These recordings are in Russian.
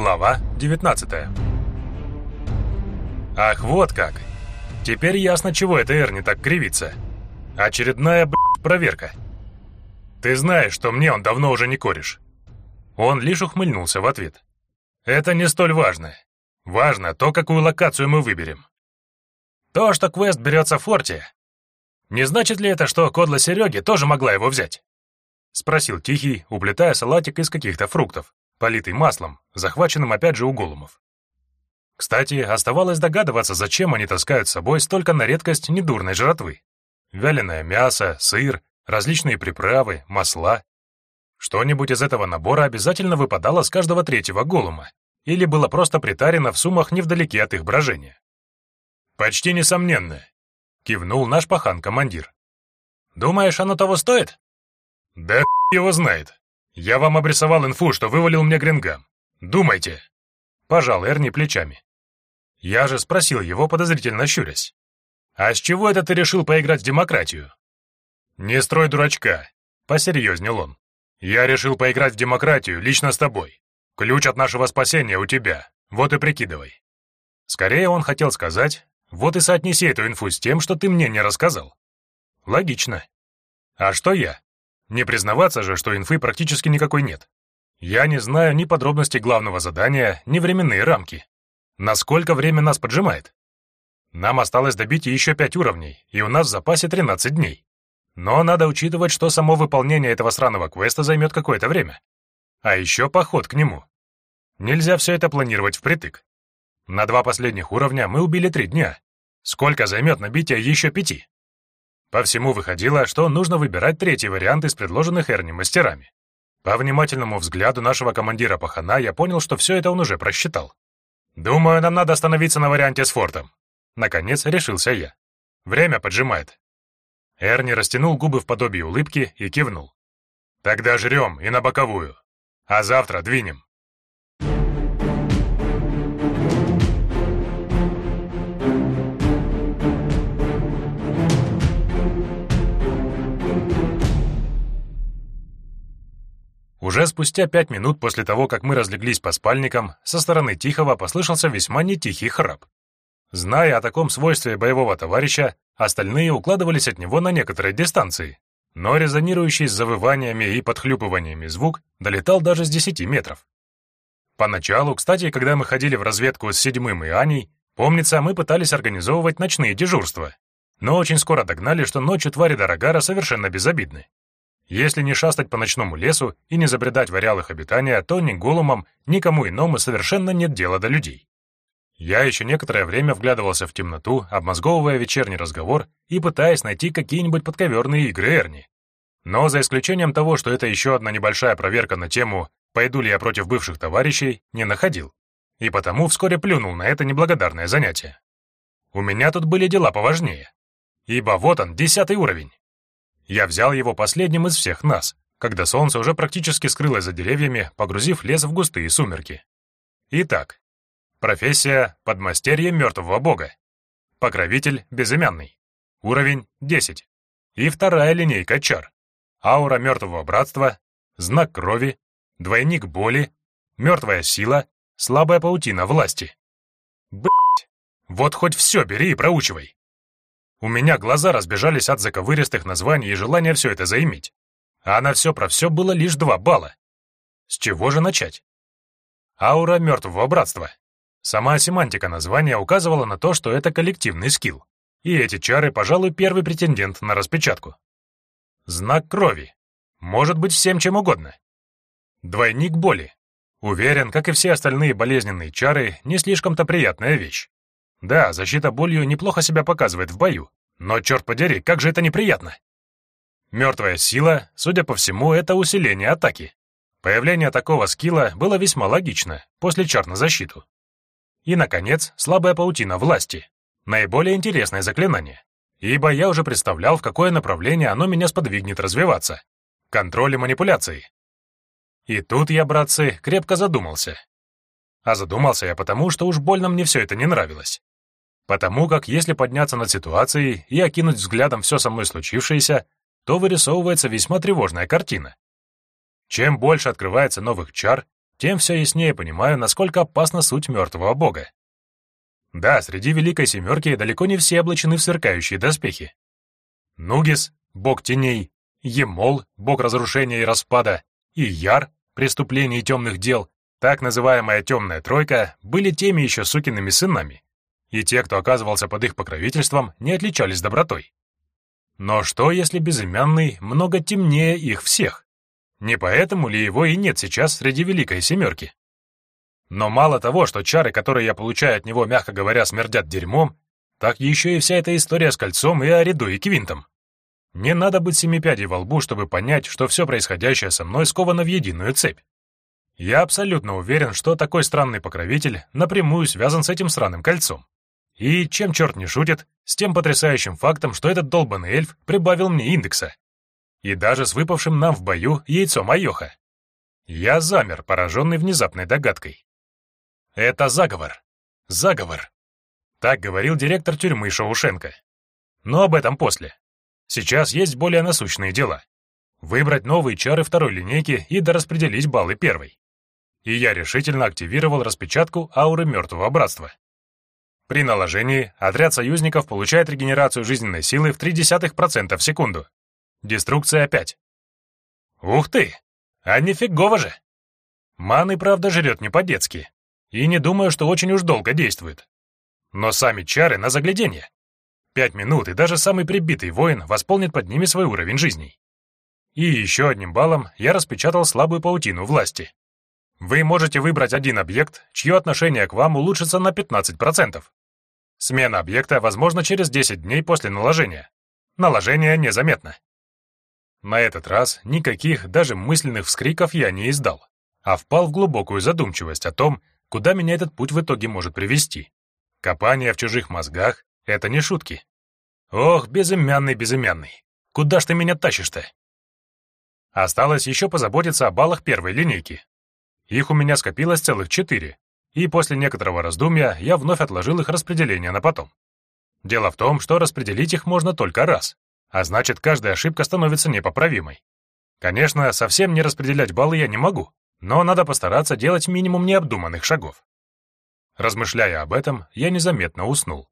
Глава 19 Ах, вот как. Теперь ясно, чего это Эрни так кривится. Очередная, блядь, проверка. Ты знаешь, что мне он давно уже не кореш. Он лишь ухмыльнулся в ответ. Это не столь важно. Важно то, какую локацию мы выберем. То, что квест берется в форте, не значит ли это, что кодла Сереги тоже могла его взять? Спросил Тихий, уплетая салатик из каких-то фруктов, политый маслом, захваченным опять же у голумов. Кстати, оставалось догадываться, зачем они таскают с собой столько на редкость недурной жратвы. Вяленое мясо, сыр, различные приправы, масла. Что-нибудь из этого набора обязательно выпадало с каждого третьего голума, или было просто притарено в суммах невдалеке от их брожения. «Почти несомненно», — кивнул наш пахан-командир. «Думаешь, оно того стоит?» «Да его знает. Я вам обрисовал инфу, что вывалил мне Грингам. Думайте!» Пожал Эрни плечами. Я же спросил его, подозрительно щурясь. «А с чего это ты решил поиграть в демократию?» «Не строй дурачка», — посерьезнел он. «Я решил поиграть в демократию лично с тобой. Ключ от нашего спасения у тебя, вот и прикидывай». Скорее он хотел сказать, вот и соотнеси эту инфу с тем, что ты мне не рассказал. Логично. А что я? Не признаваться же, что инфы практически никакой нет. Я не знаю ни подробностей главного задания, ни временные рамки. Насколько время нас поджимает? Нам осталось добить еще пять уровней, и у нас в запасе 13 дней. Но надо учитывать, что само выполнение этого сраного квеста займет какое-то время. А еще поход к нему. Нельзя все это планировать впритык. На два последних уровня мы убили три дня. Сколько займет набитие еще пяти? По всему выходило, что нужно выбирать третий вариант из предложенных Эрни мастерами. По внимательному взгляду нашего командира Пахана я понял, что все это он уже просчитал. «Думаю, нам надо остановиться на варианте с фортом». Наконец решился я. Время поджимает. Эрни растянул губы в подобии улыбки и кивнул. «Тогда жрем и на боковую. А завтра двинем». Уже спустя пять минут после того, как мы разлеглись по спальникам, со стороны Тихого послышался весьма нетихий храп. Зная о таком свойстве боевого товарища, остальные укладывались от него на некоторой дистанции, но резонирующий с завываниями и подхлюпываниями звук долетал даже с десяти метров. Поначалу, кстати, когда мы ходили в разведку с седьмым и Аней, помнится, мы пытались организовывать ночные дежурства, но очень скоро догнали, что ночью твари Дорогара совершенно безобидны. Если не шастать по ночному лесу и не забредать в ареал обитания, то ни голумам, ни кому иному совершенно нет дела до людей. Я еще некоторое время вглядывался в темноту, обмозговывая вечерний разговор и пытаясь найти какие-нибудь подковерные игры Эрни. Но за исключением того, что это еще одна небольшая проверка на тему «Пойду ли я против бывших товарищей», не находил. И потому вскоре плюнул на это неблагодарное занятие. У меня тут были дела поважнее. Ибо вот он, десятый уровень. Я взял его последним из всех нас, когда солнце уже практически скрылось за деревьями, погрузив лес в густые сумерки. Итак, профессия подмастерье мертвого бога. Покровитель безымянный. Уровень 10. И вторая линейка чар. Аура мертвого братства, знак крови, двойник боли, мертвая сила, слабая паутина власти. Блять, вот хоть все бери и проучивай. У меня глаза разбежались от заковыристых названий и желания все это заиметь. А на все про все было лишь два балла. С чего же начать? Аура мертвого братства. Сама семантика названия указывала на то, что это коллективный скилл. И эти чары, пожалуй, первый претендент на распечатку. Знак крови. Может быть всем чем угодно. Двойник боли. Уверен, как и все остальные болезненные чары, не слишком-то приятная вещь. Да, защита болью неплохо себя показывает в бою, но, черт подери, как же это неприятно. Мертвая сила, судя по всему, это усиление атаки. Появление такого скилла было весьма логично после чар на защиту. И, наконец, слабая паутина власти. Наиболее интересное заклинание. Ибо я уже представлял, в какое направление оно меня сподвигнет развиваться. Контроль и манипуляции. И тут я, братцы, крепко задумался. А задумался я потому, что уж больно мне все это не нравилось. Потому как если подняться над ситуацией и окинуть взглядом все со мной случившееся, то вырисовывается весьма тревожная картина. Чем больше открывается новых чар, тем все яснее понимаю, насколько опасна суть мертвого бога. Да, среди Великой Семерки далеко не все облачены в сверкающие доспехи. Нугис — бог теней, Емол — бог разрушения и распада, и Яр — преступлений и темных дел, так называемая «темная тройка», были теми еще сукиными сынами, и те, кто оказывался под их покровительством, не отличались добротой. Но что, если безымянный много темнее их всех? Не поэтому ли его и нет сейчас среди Великой Семерки? Но мало того, что чары, которые я получаю от него, мягко говоря, смердят дерьмом, так еще и вся эта история с кольцом и Ариду и Квинтом. Не надо быть семипядей во лбу, чтобы понять, что все происходящее со мной сковано в единую цепь. Я абсолютно уверен, что такой странный покровитель напрямую связан с этим сраным кольцом. И, чем черт не шутит, с тем потрясающим фактом, что этот долбанный эльф прибавил мне индекса. И даже с выпавшим нам в бою яйцом Айоха. Я замер, пораженный внезапной догадкой. Это заговор. Заговор. Так говорил директор тюрьмы Шаушенко. Но об этом после. Сейчас есть более насущные дела. Выбрать новые чары второй линейки и дораспределить баллы первой и я решительно активировал распечатку ауры Мертвого Братства. При наложении отряд союзников получает регенерацию жизненной силы в 0,3% в секунду. Деструкция 5. Ух ты! А нифигово же! Маны, правда, жрет не по-детски. И не думаю, что очень уж долго действует. Но сами чары на загляденье. Пять минут, и даже самый прибитый воин восполнит под ними свой уровень жизней. И еще одним баллом я распечатал слабую паутину власти. Вы можете выбрать один объект, чье отношение к вам улучшится на 15%. Смена объекта возможна через 10 дней после наложения. Наложение незаметно. На этот раз никаких, даже мысленных вскриков я не издал, а впал в глубокую задумчивость о том, куда меня этот путь в итоге может привести. Копание в чужих мозгах — это не шутки. Ох, безымянный, безымянный, куда ж ты меня тащишь-то? Осталось еще позаботиться о баллах первой линейки. Их у меня скопилось целых четыре, и после некоторого раздумья я вновь отложил их распределение на потом. Дело в том, что распределить их можно только раз, а значит, каждая ошибка становится непоправимой. Конечно, совсем не распределять баллы я не могу, но надо постараться делать минимум необдуманных шагов. Размышляя об этом, я незаметно уснул.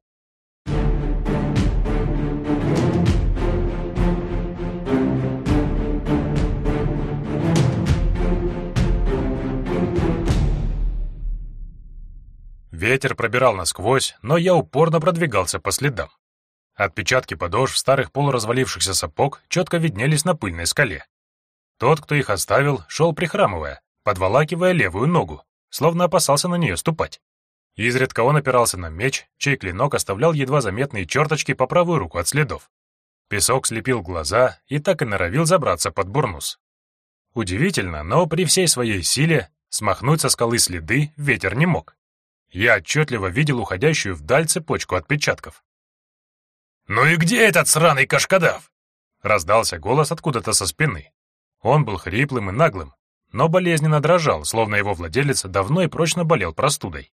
Ветер пробирал насквозь, но я упорно продвигался по следам. Отпечатки подошв старых полуразвалившихся сапог четко виднелись на пыльной скале. Тот, кто их оставил, шел прихрамывая, подволакивая левую ногу, словно опасался на нее ступать. Изредка он опирался на меч, чей клинок оставлял едва заметные черточки по правую руку от следов. Песок слепил глаза и так и норовил забраться под бурнус. Удивительно, но при всей своей силе смахнуть со скалы следы ветер не мог. Я отчетливо видел уходящую вдаль цепочку отпечатков. «Ну и где этот сраный кашкадав?» Раздался голос откуда-то со спины. Он был хриплым и наглым, но болезненно дрожал, словно его владелец давно и прочно болел простудой.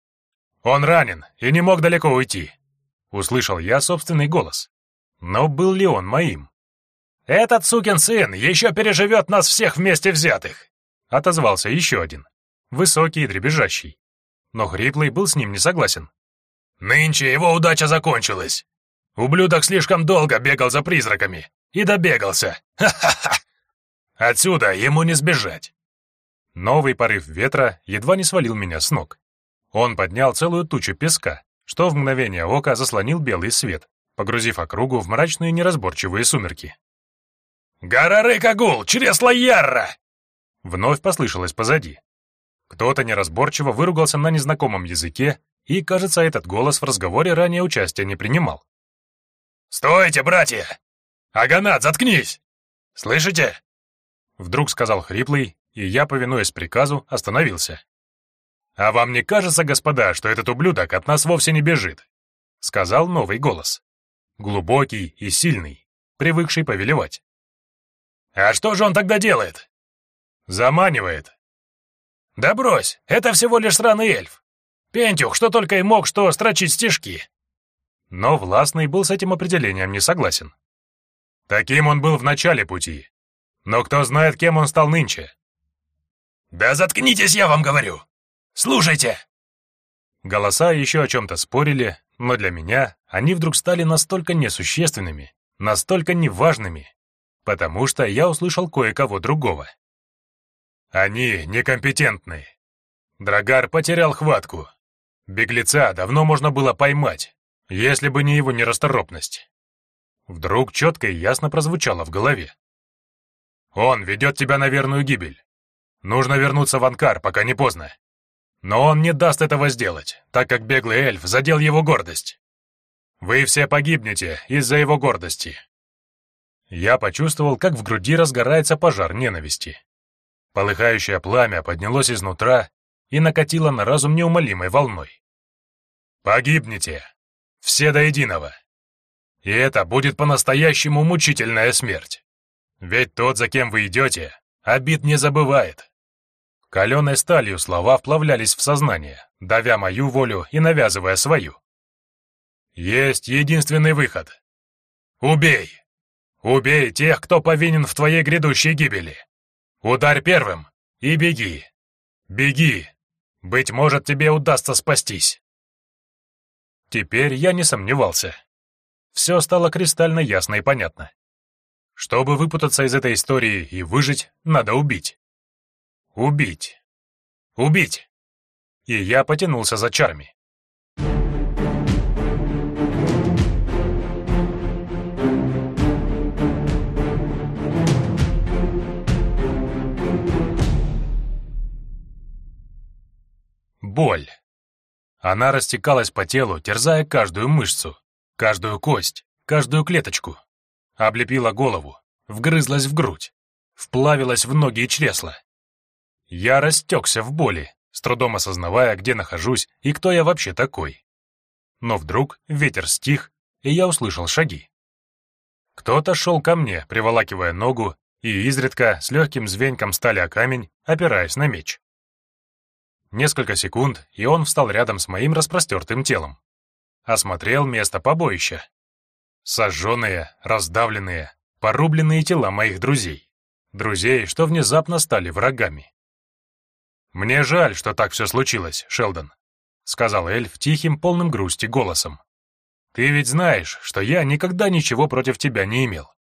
«Он ранен и не мог далеко уйти», — услышал я собственный голос. Но был ли он моим? «Этот сукин сын еще переживет нас всех вместе взятых», — отозвался еще один, высокий и дребезжащий но Хриплый был с ним не согласен. «Нынче его удача закончилась. Ублюдок слишком долго бегал за призраками. И добегался. Ха-ха-ха! Отсюда ему не сбежать!» Новый порыв ветра едва не свалил меня с ног. Он поднял целую тучу песка, что в мгновение ока заслонил белый свет, погрузив округу в мрачные неразборчивые сумерки. «Гарары-кагул! Чресла Ярра!» Вновь послышалось позади. Кто-то неразборчиво выругался на незнакомом языке, и, кажется, этот голос в разговоре ранее участия не принимал. «Стойте, братья! Аганат, заткнись! Слышите?» Вдруг сказал хриплый, и я, повинуясь приказу, остановился. «А вам не кажется, господа, что этот ублюдок от нас вовсе не бежит?» Сказал новый голос. Глубокий и сильный, привыкший повелевать. «А что же он тогда делает?» «Заманивает», «Да брось, это всего лишь сраный эльф. Пентюх, что только и мог, что строчить стишки». Но Властный был с этим определением не согласен. Таким он был в начале пути. Но кто знает, кем он стал нынче. «Да заткнитесь, я вам говорю! Слушайте!» Голоса еще о чем-то спорили, но для меня они вдруг стали настолько несущественными, настолько неважными, потому что я услышал кое-кого другого. Они некомпетентны. Драгар потерял хватку. Беглеца давно можно было поймать, если бы не его нерасторопность. Вдруг четко и ясно прозвучало в голове. «Он ведет тебя на верную гибель. Нужно вернуться в Анкар, пока не поздно. Но он не даст этого сделать, так как беглый эльф задел его гордость. Вы все погибнете из-за его гордости». Я почувствовал, как в груди разгорается пожар ненависти. Полыхающее пламя поднялось изнутра и накатило на разум неумолимой волной. «Погибнете! Все до единого!» И это будет по-настоящему мучительная смерть. Ведь тот, за кем вы идете, обид не забывает. Каленой сталью слова вплавлялись в сознание, давя мою волю и навязывая свою. Есть единственный выход. Убей! Убей тех, кто повинен в твоей грядущей гибели. Ударь первым и беги. Беги. Быть может, тебе удастся спастись. Теперь я не сомневался все стало кристально ясно и понятно. Чтобы выпутаться из этой истории и выжить, надо убить. Убить. Убить. И я потянулся за чарами. Боль. Она растекалась по телу, терзая каждую мышцу, Каждую кость, каждую клеточку. Облепила голову, вгрызлась в грудь, вплавилась в ноги и чресла. Я растекся в боли, с трудом осознавая, где нахожусь и кто я вообще такой. Но вдруг ветер стих, и я услышал шаги. Кто-то шел ко мне, приволакивая ногу, и изредка с легким звеньком стали о камень, опираясь на меч. Несколько секунд, и он встал рядом с моим распростертым телом осмотрел место побоища. Сожженные, раздавленные, порубленные тела моих друзей. Друзей, что внезапно стали врагами. «Мне жаль, что так все случилось, Шелдон», — сказал эльф тихим, полным грусти голосом. «Ты ведь знаешь, что я никогда ничего против тебя не имел».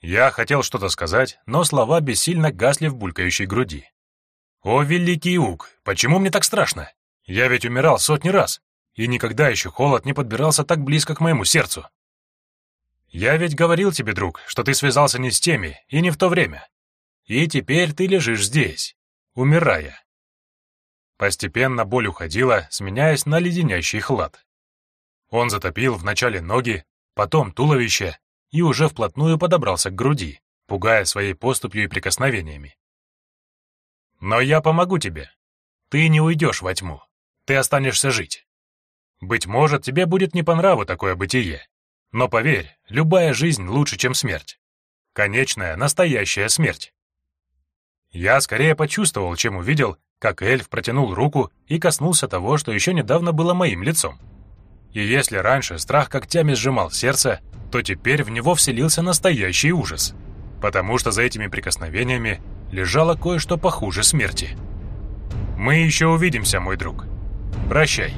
Я хотел что-то сказать, но слова бессильно гасли в булькающей груди. «О, великий Уг, почему мне так страшно? Я ведь умирал сотни раз и никогда еще холод не подбирался так близко к моему сердцу. Я ведь говорил тебе, друг, что ты связался не с теми и не в то время. И теперь ты лежишь здесь, умирая. Постепенно боль уходила, сменяясь на леденящий хлад. Он затопил вначале ноги, потом туловище и уже вплотную подобрался к груди, пугая своей поступью и прикосновениями. Но я помогу тебе. Ты не уйдешь во тьму. Ты останешься жить. Быть может, тебе будет не по нраву такое бытие. Но поверь, любая жизнь лучше, чем смерть. Конечная, настоящая смерть. Я скорее почувствовал, чем увидел, как эльф протянул руку и коснулся того, что еще недавно было моим лицом. И если раньше страх когтями сжимал сердце, то теперь в него вселился настоящий ужас, потому что за этими прикосновениями лежало кое-что похуже смерти. «Мы еще увидимся, мой друг. Прощай».